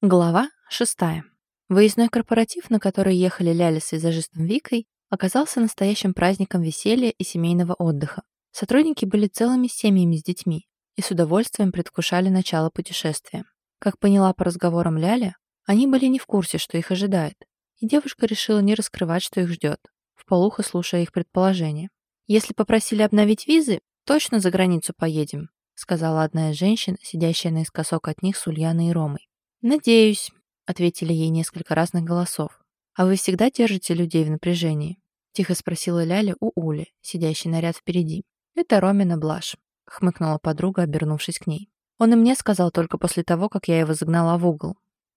Глава шестая. Выездной корпоратив, на который ехали Ляля с визажистом Викой, оказался настоящим праздником веселья и семейного отдыха. Сотрудники были целыми семьями с детьми и с удовольствием предвкушали начало путешествия. Как поняла по разговорам Ляля, они были не в курсе, что их ожидает, и девушка решила не раскрывать, что их ждет, вполуха слушая их предположения. «Если попросили обновить визы, точно за границу поедем», сказала одна из женщин, сидящая наискосок от них с Ульяной и Ромой. «Надеюсь», — ответили ей несколько разных голосов. «А вы всегда держите людей в напряжении?» — тихо спросила Ляля у Ули, сидящей на ряд впереди. «Это Ромина Блаш», — хмыкнула подруга, обернувшись к ней. «Он и мне сказал только после того, как я его загнала в угол.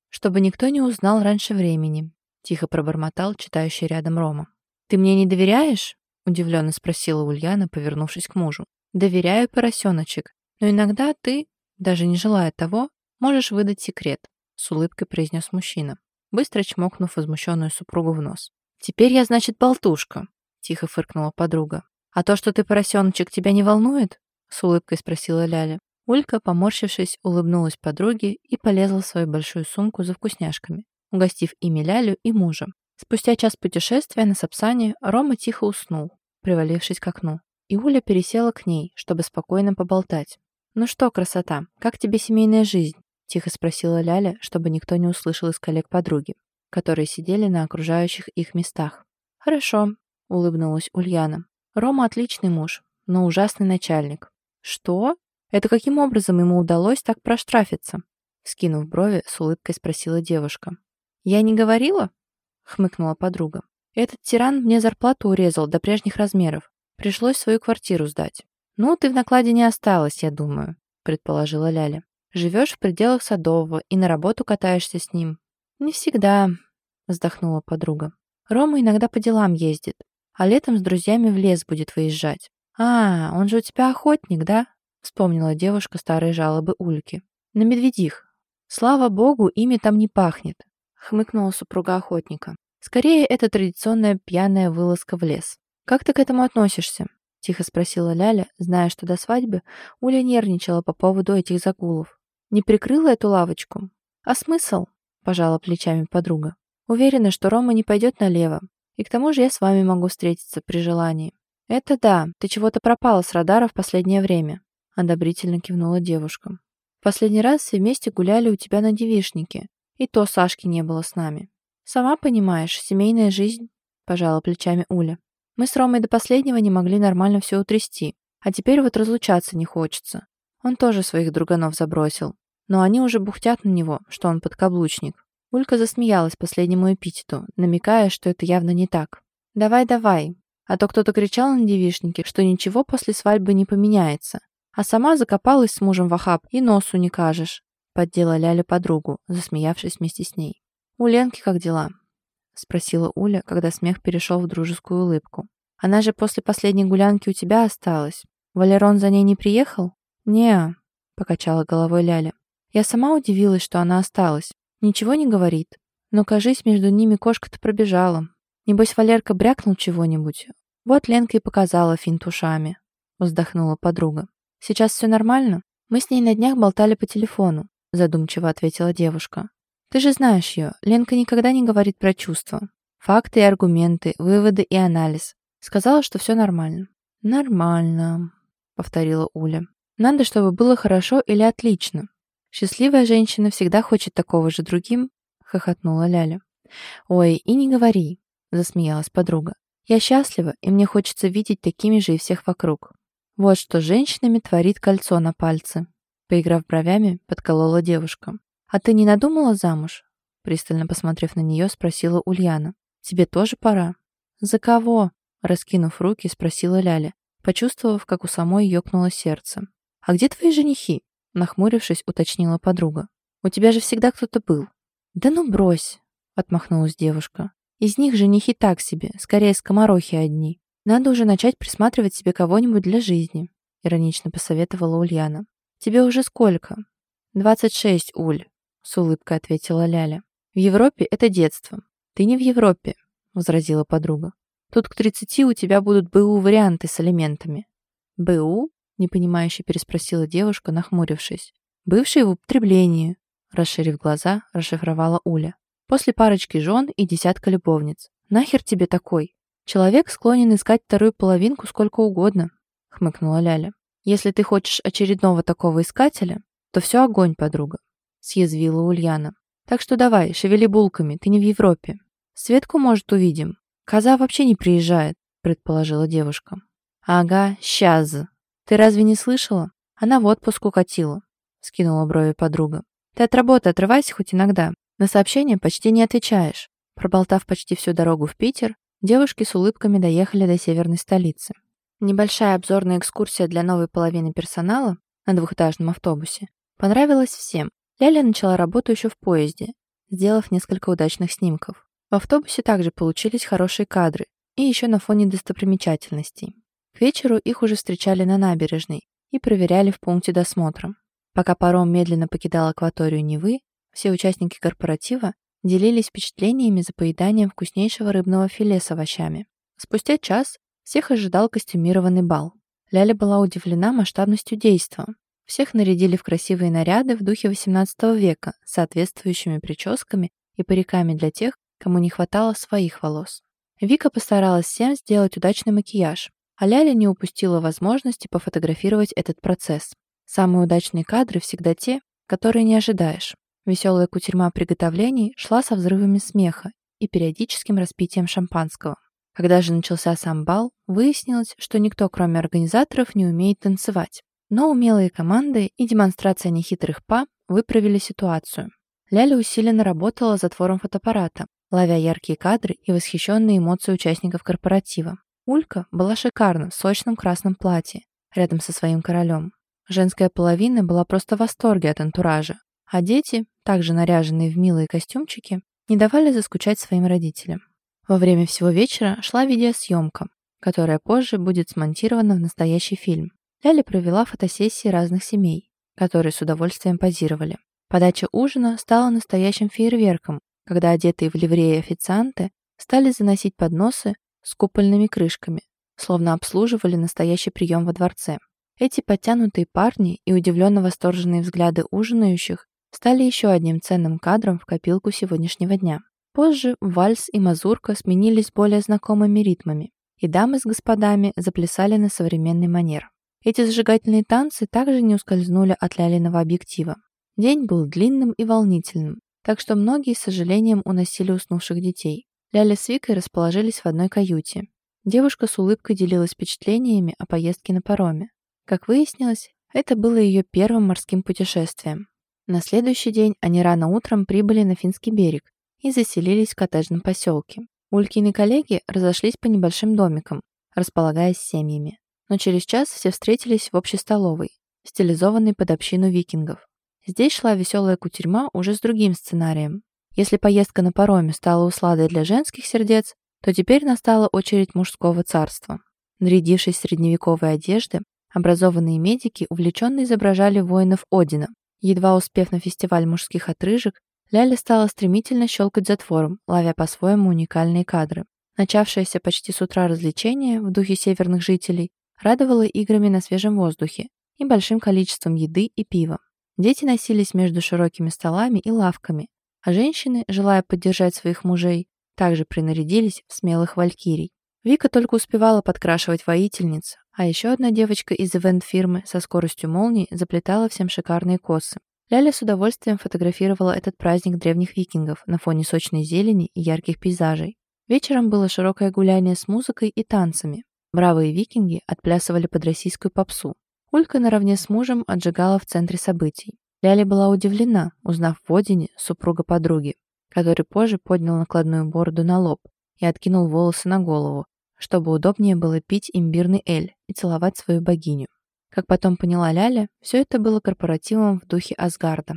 Чтобы никто не узнал раньше времени», — тихо пробормотал читающий рядом Рома. «Ты мне не доверяешь?» — удивленно спросила Ульяна, повернувшись к мужу. «Доверяю, поросеночек, но иногда ты, даже не желая того, можешь выдать секрет с улыбкой произнес мужчина, быстро чмокнув возмущенную супругу в нос. «Теперь я, значит, болтушка», — тихо фыркнула подруга. «А то, что ты поросеночек, тебя не волнует?» — с улыбкой спросила Ляля. Улька, поморщившись, улыбнулась подруге и полезла в свою большую сумку за вкусняшками, угостив ими Лялю и мужа. Спустя час путешествия на Сапсане Рома тихо уснул, привалившись к окну, и Уля пересела к ней, чтобы спокойно поболтать. «Ну что, красота, как тебе семейная жизнь?» Тихо спросила Ляля, чтобы никто не услышал из коллег подруги, которые сидели на окружающих их местах. «Хорошо», — улыбнулась Ульяна. «Рома отличный муж, но ужасный начальник». «Что? Это каким образом ему удалось так проштрафиться?» Скинув брови, с улыбкой спросила девушка. «Я не говорила?» — хмыкнула подруга. «Этот тиран мне зарплату урезал до прежних размеров. Пришлось свою квартиру сдать». «Ну, ты в накладе не осталась, я думаю», — предположила Ляля. Живешь в пределах Садового и на работу катаешься с ним?» «Не всегда», — вздохнула подруга. «Рома иногда по делам ездит, а летом с друзьями в лес будет выезжать». «А, он же у тебя охотник, да?» — вспомнила девушка старые жалобы Ульки. «На медведих. Слава богу, ими там не пахнет», — хмыкнула супруга охотника. «Скорее, это традиционная пьяная вылазка в лес. Как ты к этому относишься?» — тихо спросила Ляля, зная, что до свадьбы Уля нервничала по поводу этих загулов. Не прикрыла эту лавочку? А смысл? Пожала плечами подруга. Уверена, что Рома не пойдет налево. И к тому же я с вами могу встретиться при желании. Это да, ты чего-то пропала с радара в последнее время. Одобрительно кивнула девушка. Последний раз все вместе гуляли у тебя на девишнике. И то Сашки не было с нами. Сама понимаешь, семейная жизнь. Пожала плечами Уля. Мы с Ромой до последнего не могли нормально все утрясти. А теперь вот разлучаться не хочется. Он тоже своих друганов забросил но они уже бухтят на него, что он подкаблучник. Улька засмеялась последнему эпитету, намекая, что это явно не так. «Давай, давай!» А то кто-то кричал на девишнике, что ничего после свадьбы не поменяется. А сама закопалась с мужем в охап и носу не кажешь. Поддела Ляля подругу, засмеявшись вместе с ней. «У Ленки как дела?» Спросила Уля, когда смех перешел в дружескую улыбку. «Она же после последней гулянки у тебя осталась. Валерон за ней не приехал?» «Не-а», покачала головой Ляля. Я сама удивилась, что она осталась. Ничего не говорит. Но, кажись, между ними кошка-то пробежала. Небось, Валерка брякнул чего-нибудь. Вот Ленка и показала финт ушами. Вздохнула подруга. Сейчас все нормально? Мы с ней на днях болтали по телефону. Задумчиво ответила девушка. Ты же знаешь ее. Ленка никогда не говорит про чувства. Факты и аргументы, выводы и анализ. Сказала, что все нормально. «Нормально», — повторила Уля. «Надо, чтобы было хорошо или отлично. «Счастливая женщина всегда хочет такого же другим», — хохотнула Ляля. «Ой, и не говори», — засмеялась подруга. «Я счастлива, и мне хочется видеть такими же и всех вокруг. Вот что женщинами творит кольцо на пальце». Поиграв бровями, подколола девушка. «А ты не надумала замуж?» Пристально посмотрев на нее, спросила Ульяна. «Тебе тоже пора». «За кого?» Раскинув руки, спросила Ляля, почувствовав, как у самой ёкнуло сердце. «А где твои женихи?» Нахмурившись, уточнила подруга. «У тебя же всегда кто-то был». «Да ну брось!» — отмахнулась девушка. «Из них женихи так себе, скорее скоморохи одни. Надо уже начать присматривать себе кого-нибудь для жизни», — иронично посоветовала Ульяна. «Тебе уже сколько?» «Двадцать шесть, Уль», — с улыбкой ответила Ляля. «В Европе это детство. Ты не в Европе», — возразила подруга. «Тут к тридцати у тебя будут БУ варианты с элементами». «БУ?» Непонимающе переспросила девушка, нахмурившись. «Бывшие в употреблении», расширив глаза, расшифровала Уля. «После парочки жен и десятка любовниц. Нахер тебе такой? Человек склонен искать вторую половинку сколько угодно», — хмыкнула Ляля. «Если ты хочешь очередного такого искателя, то все огонь, подруга», — съязвила Ульяна. «Так что давай, шевели булками, ты не в Европе. Светку, может, увидим. Коза вообще не приезжает», — предположила девушка. «Ага, сейчас. Ты разве не слышала? Она в отпуск укатила», — скинула брови подруга. «Ты от работы отрывайся хоть иногда. На сообщения почти не отвечаешь». Проболтав почти всю дорогу в Питер, девушки с улыбками доехали до северной столицы. Небольшая обзорная экскурсия для новой половины персонала на двухэтажном автобусе понравилась всем. Ляля начала работу еще в поезде, сделав несколько удачных снимков. В автобусе также получились хорошие кадры и еще на фоне достопримечательностей. К вечеру их уже встречали на набережной и проверяли в пункте досмотра. Пока паром медленно покидал акваторию Невы, все участники корпоратива делились впечатлениями за поеданием вкуснейшего рыбного филе с овощами. Спустя час всех ожидал костюмированный бал. Ляля была удивлена масштабностью действа. Всех нарядили в красивые наряды в духе XVIII века с соответствующими прическами и париками для тех, кому не хватало своих волос. Вика постаралась всем сделать удачный макияж, а Ляля не упустила возможности пофотографировать этот процесс. Самые удачные кадры всегда те, которые не ожидаешь. Веселая кутерьма приготовлений шла со взрывами смеха и периодическим распитием шампанского. Когда же начался сам бал, выяснилось, что никто, кроме организаторов, не умеет танцевать. Но умелые команды и демонстрация нехитрых па выправили ситуацию. Ляля усиленно работала затвором фотоаппарата, ловя яркие кадры и восхищенные эмоции участников корпоратива. Улька была шикарна в сочном красном платье, рядом со своим королем. Женская половина была просто в восторге от антуража, а дети, также наряженные в милые костюмчики, не давали заскучать своим родителям. Во время всего вечера шла видеосъемка, которая позже будет смонтирована в настоящий фильм. Ляля провела фотосессии разных семей, которые с удовольствием позировали. Подача ужина стала настоящим фейерверком, когда одетые в ливреи официанты стали заносить подносы с купольными крышками, словно обслуживали настоящий прием во дворце. Эти подтянутые парни и удивленно восторженные взгляды ужинающих стали еще одним ценным кадром в копилку сегодняшнего дня. Позже вальс и мазурка сменились более знакомыми ритмами, и дамы с господами заплясали на современный манер. Эти зажигательные танцы также не ускользнули от Лялиного объектива. День был длинным и волнительным, так что многие с сожалением уносили уснувших детей. Ляля с Викой расположились в одной каюте. Девушка с улыбкой делилась впечатлениями о поездке на пароме. Как выяснилось, это было ее первым морским путешествием. На следующий день они рано утром прибыли на Финский берег и заселились в коттеджном поселке. Улькины коллеги разошлись по небольшим домикам, располагаясь семьями. Но через час все встретились в общей столовой, стилизованной под общину викингов. Здесь шла веселая кутерьма уже с другим сценарием. Если поездка на пароме стала усладой для женских сердец, то теперь настала очередь мужского царства. Нарядившись в средневековые одежды, образованные медики увлеченно изображали воинов Одина. Едва успев на фестиваль мужских отрыжек, Ляля стала стремительно щелкать затвором, ловя по-своему уникальные кадры. Начавшееся почти с утра развлечение в духе северных жителей радовало играми на свежем воздухе и большим количеством еды и пива. Дети носились между широкими столами и лавками, а женщины, желая поддержать своих мужей, также принарядились в смелых валькирий. Вика только успевала подкрашивать воительниц, а еще одна девочка из ивент-фирмы со скоростью молнии заплетала всем шикарные косы. Ляля с удовольствием фотографировала этот праздник древних викингов на фоне сочной зелени и ярких пейзажей. Вечером было широкое гуляние с музыкой и танцами. Бравые викинги отплясывали под российскую попсу. Улька наравне с мужем отжигала в центре событий. Ляля была удивлена, узнав в Одине супруга подруги, который позже поднял накладную бороду на лоб и откинул волосы на голову, чтобы удобнее было пить имбирный эль и целовать свою богиню. Как потом поняла Ляля, все это было корпоративом в духе Асгарда.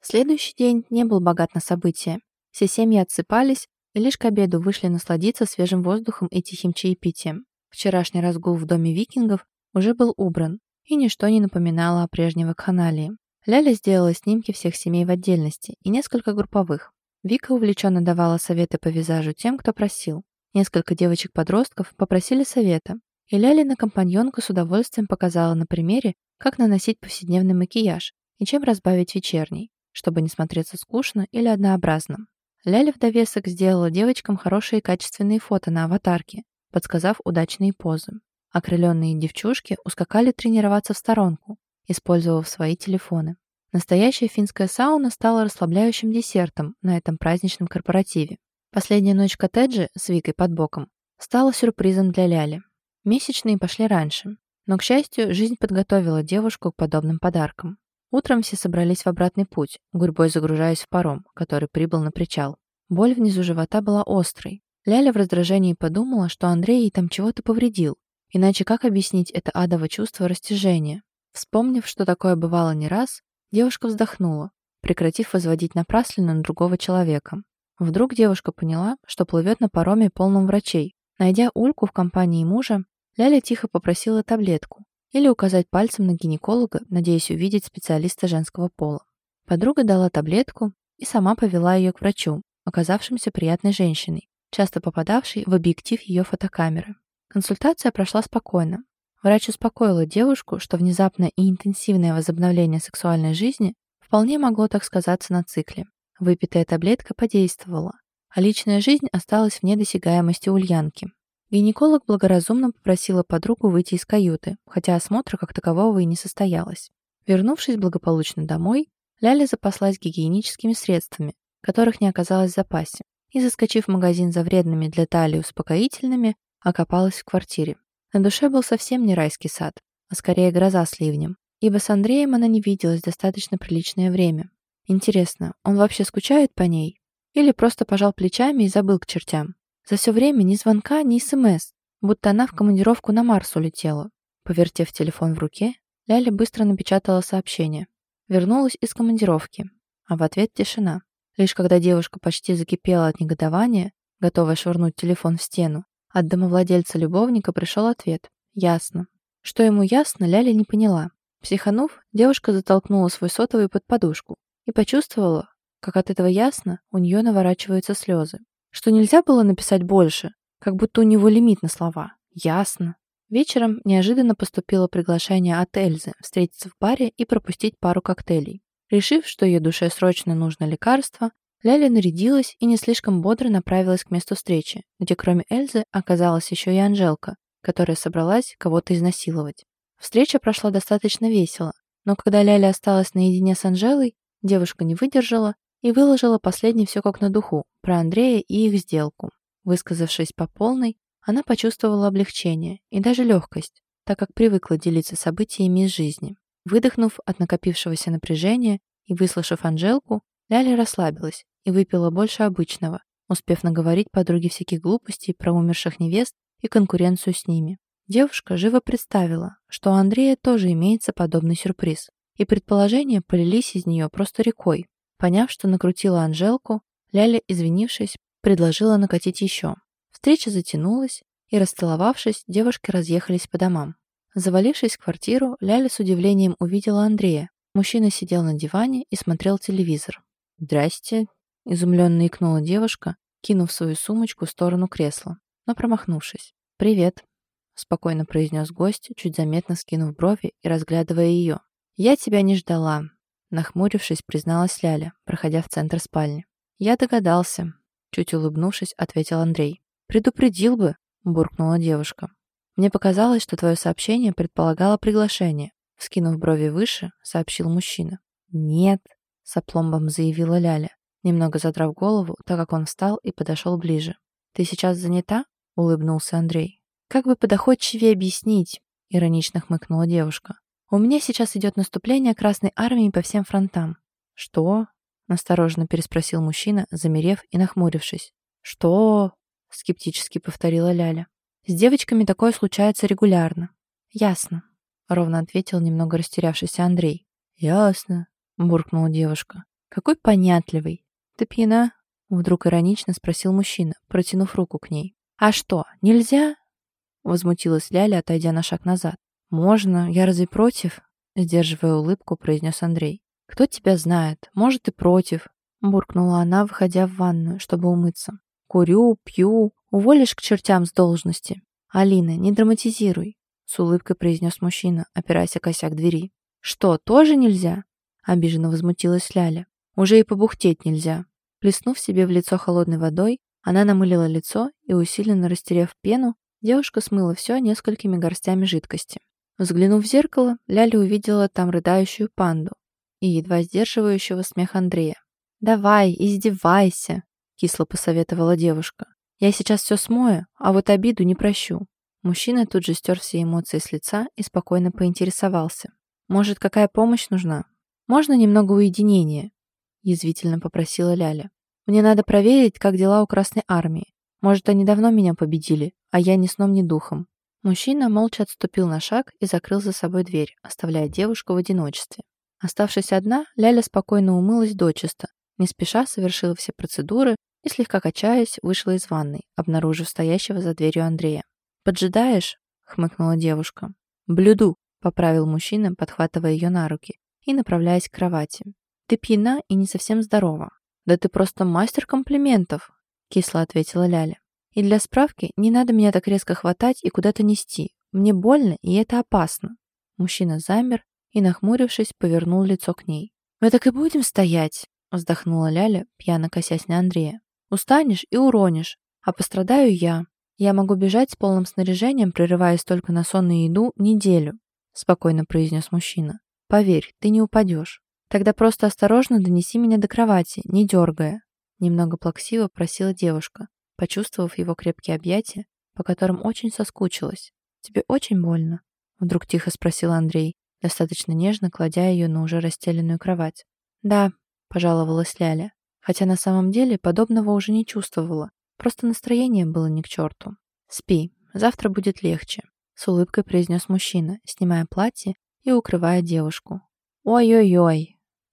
Следующий день не был богат на события. Все семьи отсыпались и лишь к обеду вышли насладиться свежим воздухом и тихим чаепитием. Вчерашний разгул в доме викингов уже был убран, и ничто не напоминало о прежней вакханалии. Ляля сделала снимки всех семей в отдельности и несколько групповых. Вика увлеченно давала советы по визажу тем, кто просил. Несколько девочек-подростков попросили совета, и Лялина компаньонка с удовольствием показала на примере, как наносить повседневный макияж и чем разбавить вечерний. чтобы не смотреться скучно или однообразно. Ляля в довесок сделала девочкам хорошие качественные фото на аватарке, подсказав удачные позы. Окрыленные девчушки ускакали тренироваться в сторонку, использовав свои телефоны. Настоящая финская сауна стала расслабляющим десертом на этом праздничном корпоративе. Последняя ночь коттеджа с Викой под боком стала сюрпризом для Ляли. Месячные пошли раньше, но, к счастью, жизнь подготовила девушку к подобным подаркам. Утром все собрались в обратный путь, гурьбой загружаясь в паром, который прибыл на причал. Боль внизу живота была острой. Ляля в раздражении подумала, что Андрей ей там чего-то повредил. Иначе как объяснить это адово чувство растяжения? Вспомнив, что такое бывало не раз, девушка вздохнула, прекратив возводить напрасленно на другого человека. Вдруг девушка поняла, что плывет на пароме полном врачей. Найдя Ульку в компании мужа, Ляля тихо попросила таблетку или указать пальцем на гинеколога, надеясь увидеть специалиста женского пола. Подруга дала таблетку и сама повела ее к врачу, оказавшимся приятной женщиной, часто попадавшей в объектив ее фотокамеры. Консультация прошла спокойно. Врач успокоила девушку, что внезапное и интенсивное возобновление сексуальной жизни вполне могло так сказаться на цикле. Выпитая таблетка подействовала, а личная жизнь осталась вне досягаемости Ульянки. Гинеколог благоразумно попросила подругу выйти из каюты, хотя осмотра как такового и не состоялось. Вернувшись благополучно домой, Ляля запаслась гигиеническими средствами, которых не оказалось в запасе, и, заскочив в магазин за вредными для талии успокоительными, окопалась в квартире. На душе был совсем не райский сад, а скорее гроза с ливнем, ибо с Андреем она не виделась достаточно приличное время. Интересно, он вообще скучает по ней? Или просто пожал плечами и забыл к чертям? За все время ни звонка, ни СМС, будто она в командировку на Марс улетела. Повертев телефон в руке, Ляля быстро напечатала сообщение. Вернулась из командировки, а в ответ тишина. Лишь когда девушка почти закипела от негодования, готовая швырнуть телефон в стену, от домовладельца-любовника пришел ответ. Ясно. Что ему ясно, Ляля не поняла. Психанув, девушка затолкнула свой сотовый под подушку и почувствовала, как от этого ясно у нее наворачиваются слезы. Что нельзя было написать больше, как будто у него лимит на слова. Ясно. Вечером неожиданно поступило приглашение от Эльзы встретиться в баре и пропустить пару коктейлей. Решив, что ее душе срочно нужно лекарство, Ляля нарядилась и не слишком бодро направилась к месту встречи, где кроме Эльзы оказалась еще и Анжелка, которая собралась кого-то изнасиловать. Встреча прошла достаточно весело, но когда Ляля осталась наедине с Анжелой, девушка не выдержала и выложила последней все как на духу, про Андрея и их сделку. Высказавшись по полной, она почувствовала облегчение и даже легкость, так как привыкла делиться событиями из жизни. Выдохнув от накопившегося напряжения и выслушав Анжелку, Ляля расслабилась и выпила больше обычного, успев наговорить подруге всяких глупостей про умерших невест и конкуренцию с ними. Девушка живо представила, что у Андрея тоже имеется подобный сюрприз, и предположения полились из нее просто рекой. Поняв, что накрутила Анжелку, Ляля, извинившись, предложила накатить еще. Встреча затянулась, и, расцеловавшись, девушки разъехались по домам. Завалившись в квартиру, Ляля с удивлением увидела Андрея. Мужчина сидел на диване и смотрел телевизор. «Здрасте», — изумленно икнула девушка, кинув свою сумочку в сторону кресла, но промахнувшись. «Привет», — спокойно произнес гость, чуть заметно скинув брови и разглядывая ее. «Я тебя не ждала», Нахмурившись, призналась Ляля, проходя в центр спальни. «Я догадался», — чуть улыбнувшись, ответил Андрей. «Предупредил бы», — буркнула девушка. «Мне показалось, что твое сообщение предполагало приглашение», — скинув брови выше, сообщил мужчина. «Нет», — с опломбом заявила Ляля, немного задрав голову, так как он встал и подошел ближе. «Ты сейчас занята?» — улыбнулся Андрей. «Как бы подоходчивее объяснить?» — иронично хмыкнула девушка. У меня сейчас идет наступление Красной Армии по всем фронтам». «Что?» — настороженно переспросил мужчина, замерев и нахмурившись. «Что?» — скептически повторила Ляля. «С девочками такое случается регулярно». «Ясно», — ровно ответил немного растерявшийся Андрей. «Ясно», — буркнула девушка. «Какой понятливый». «Ты пьяна?» — вдруг иронично спросил мужчина, протянув руку к ней. «А что, нельзя?» — возмутилась Ляля, отойдя на шаг назад. «Можно, я разве против?» Сдерживая улыбку, произнес Андрей. «Кто тебя знает? Может, и против», буркнула она, выходя в ванную, чтобы умыться. «Курю, пью, уволишь к чертям с должности». «Алина, не драматизируй», с улыбкой произнес мужчина, опираясь о косяк двери. «Что, тоже нельзя?» обиженно возмутилась Ляля. Уже и побухтеть нельзя. Плеснув себе в лицо холодной водой, она намылила лицо и, усиленно растерев пену, девушка смыла все несколькими горстями жидкости. Взглянув в зеркало, Ляля увидела там рыдающую панду и едва сдерживающего смех Андрея. «Давай, издевайся!» — кисло посоветовала девушка. «Я сейчас все смою, а вот обиду не прощу». Мужчина тут же стер все эмоции с лица и спокойно поинтересовался. «Может, какая помощь нужна? Можно немного уединения?» — язвительно попросила Ляля. «Мне надо проверить, как дела у Красной Армии. Может, они давно меня победили, а я ни сном, ни духом». Мужчина молча отступил на шаг и закрыл за собой дверь, оставляя девушку в одиночестве. Оставшись одна, Ляля спокойно умылась дочисто, не спеша совершила все процедуры и, слегка качаясь, вышла из ванной, обнаружив стоящего за дверью Андрея. «Поджидаешь?» — хмыкнула девушка. «Блюду», — поправил мужчина, подхватывая ее на руки и направляясь к кровати. «Ты пьяна и не совсем здорова». «Да ты просто мастер комплиментов», — кисло ответила Ляля. «И для справки не надо меня так резко хватать и куда-то нести. Мне больно, и это опасно». Мужчина замер и, нахмурившись, повернул лицо к ней. «Мы так и будем стоять?» вздохнула Ляля, пьяно косясь на Андрея. «Устанешь и уронишь, а пострадаю я. Я могу бежать с полным снаряжением, прерываясь только на сон и еду, неделю», спокойно произнес мужчина. «Поверь, ты не упадешь. Тогда просто осторожно донеси меня до кровати, не дергая», немного плаксиво просила девушка, почувствовав его крепкие объятия, по которым очень соскучилась. «Тебе очень больно?» Вдруг тихо спросил Андрей, достаточно нежно кладя ее на уже расстеленную кровать. «Да», пожаловалась Ляля. Хотя на самом деле подобного уже не чувствовала, просто настроение было не к черту. «Спи, завтра будет легче», — с улыбкой произнес мужчина, снимая платье и укрывая девушку. «Ой-ой-ой», —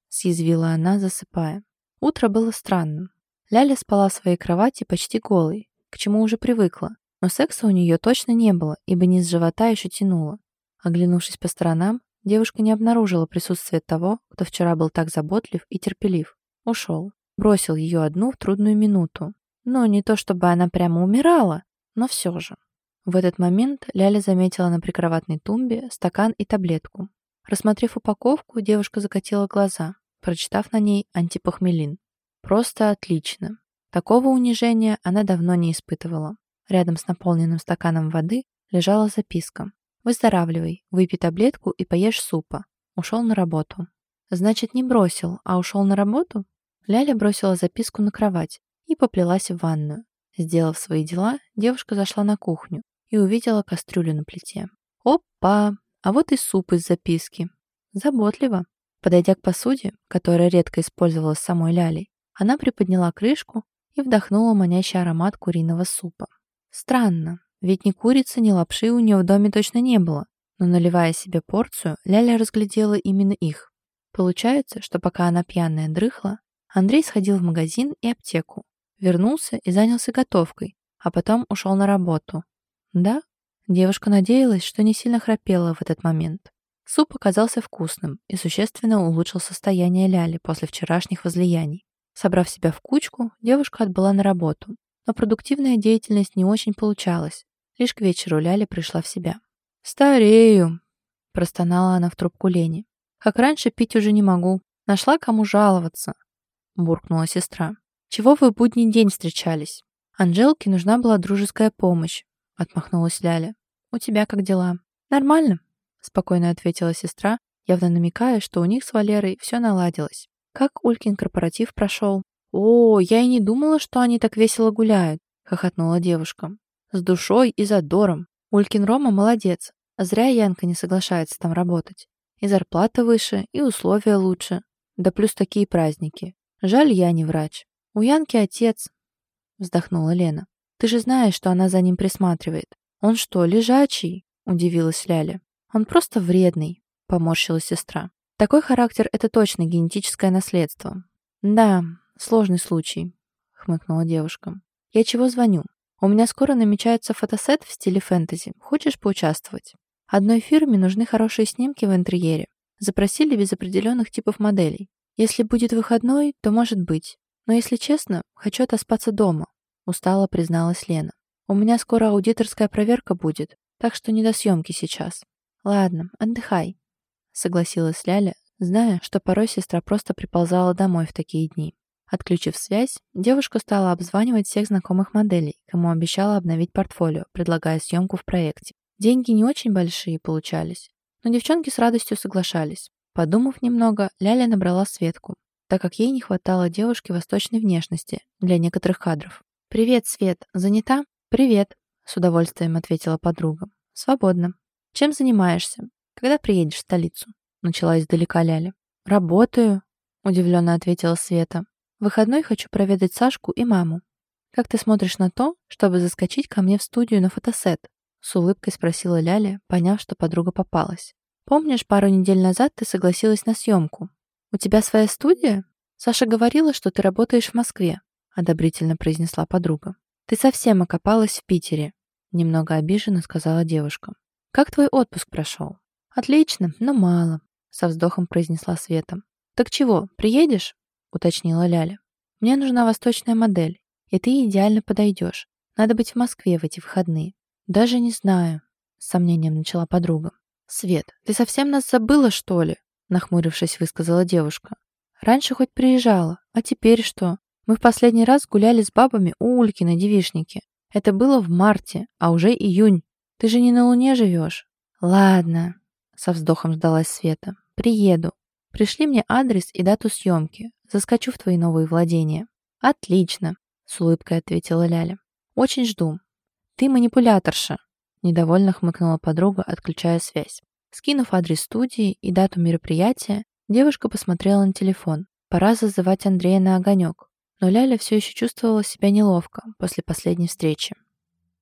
съязвила она, засыпая. Утро было странным. Ляля спала в своей кровати почти голой, к чему уже привыкла, но секса у нее точно не было, ибо низ живота еще тянуло. Оглянувшись по сторонам, Девушка не обнаружила присутствие того, кто вчера был так заботлив и терпелив. Ушел. Бросил ее одну в трудную минуту. Но не то чтобы она прямо умирала, но все же. В этот момент Ляля заметила на прикроватной тумбе стакан и таблетку. Рассмотрев упаковку, девушка закатила глаза, прочитав на ней антипохмелин. Просто отлично. Такого унижения она давно не испытывала. Рядом с наполненным стаканом воды лежала записка. Выздоравливай, выпей таблетку и поешь супа. Ушел на работу. Значит, не бросил, а ушел на работу? Ляля бросила записку на кровать и поплелась в ванную. Сделав свои дела, девушка зашла на кухню и увидела кастрюлю на плите. Опа! А вот и суп из записки. Заботливо. Подойдя к посуде, которая редко использовалась самой Лялей, она приподняла крышку и вдохнула манящий аромат куриного супа. Странно, ведь ни курицы, ни лапши у нее в доме точно не было, но наливая себе порцию, Ляля разглядела именно их. Получается, что пока она пьяная дрыхла, Андрей сходил в магазин и аптеку, вернулся и занялся готовкой, а потом ушел на работу. Да, девушка надеялась, что не сильно храпела в этот момент. Суп оказался вкусным и существенно улучшил состояние Ляли после вчерашних возлияний. Собрав себя в кучку, девушка отбыла на работу, но продуктивная деятельность не очень получалась, Лишь к вечеру Ляля пришла в себя. «Старею!» – простонала она в трубку Лени. «Как раньше пить уже не могу. Нашла кому жаловаться!» – буркнула сестра. «Чего вы в будний день встречались?» «Анжелке нужна была дружеская помощь», – отмахнулась Ляля. «У тебя как дела?» «Нормально», – спокойно ответила сестра, явно намекая, что у них с Валерой все наладилось. «Как Улькин корпоратив прошел?» «О, я и не думала, что они так весело гуляют», — хохотнула девушка. С душой и задором. Улькин Рома молодец. А зря Янка не соглашается там работать. И зарплата выше, и условия лучше. Да плюс такие праздники. Жаль, я не врач. У Янки отец. Вздохнула Лена. Ты же знаешь, что она за ним присматривает. Он что, лежачий? Удивилась Ляля. Он просто вредный, поморщилась сестра. Такой характер — это точно генетическое наследство. Да, сложный случай, хмыкнула девушка. Я чего звоню? У меня скоро намечается фотосет в стиле фэнтези. Хочешь поучаствовать? Одной фирме нужны хорошие снимки в интерьере. Запросили без определенных типов моделей. Если будет выходной, то может быть. Но если честно, хочу отоспаться дома. Устало призналась Лена. У меня скоро аудиторская проверка будет, так что не до съемки сейчас. Ладно, отдыхай. Согласилась Ляля, зная, что порой сестра просто приползала домой в такие дни. Отключив связь, девушка стала обзванивать всех знакомых моделей, кому обещала обновить портфолио, предлагая съемку в проекте. Деньги не очень большие получались, но девчонки с радостью соглашались. Подумав немного, Ляля набрала Светку, так как ей не хватало девушки восточной внешности для некоторых кадров. «Привет, Свет, занята?» «Привет», — с удовольствием ответила подруга. «Свободно. Чем занимаешься? Когда приедешь в столицу?» Начала издалека Ляля. «Работаю», — удивленно ответила Света. В выходной хочу проведать Сашку и маму. Как ты смотришь на то, чтобы заскочить ко мне в студию на фотосет?» С улыбкой спросила Ляля, поняв, что подруга попалась. «Помнишь, пару недель назад ты согласилась на съемку? У тебя своя студия? Саша говорила, что ты работаешь в Москве», одобрительно произнесла подруга. «Ты совсем окопалась в Питере», немного обиженно сказала девушка. «Как твой отпуск прошел?» «Отлично, но мало», со вздохом произнесла Света. «Так чего, приедешь?» — уточнила Ляля. «Мне нужна восточная модель, и ты идеально подойдешь. Надо быть в Москве в эти выходные». «Даже не знаю», — с сомнением начала подруга. «Свет, ты совсем нас забыла, что ли?» — нахмурившись, высказала девушка. «Раньше хоть приезжала, а теперь что? Мы в последний раз гуляли с бабами у Ульки на девишнике. Это было в марте, а уже июнь. Ты же не на Луне живешь». «Ладно», — со вздохом сдалась Света. «Приеду. Пришли мне адрес и дату съемки. Заскочу в твои новые владения». «Отлично», — с улыбкой ответила Ляля. «Очень жду». «Ты манипуляторша», — недовольно хмыкнула подруга, отключая связь. Скинув адрес студии и дату мероприятия, девушка посмотрела на телефон. Пора зазывать Андрея на огонек. Но Ляля все еще чувствовала себя неловко после последней встречи.